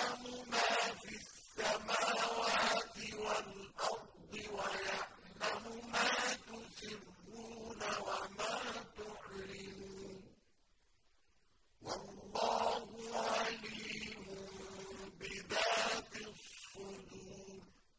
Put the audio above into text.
يَعْلَمُ مَا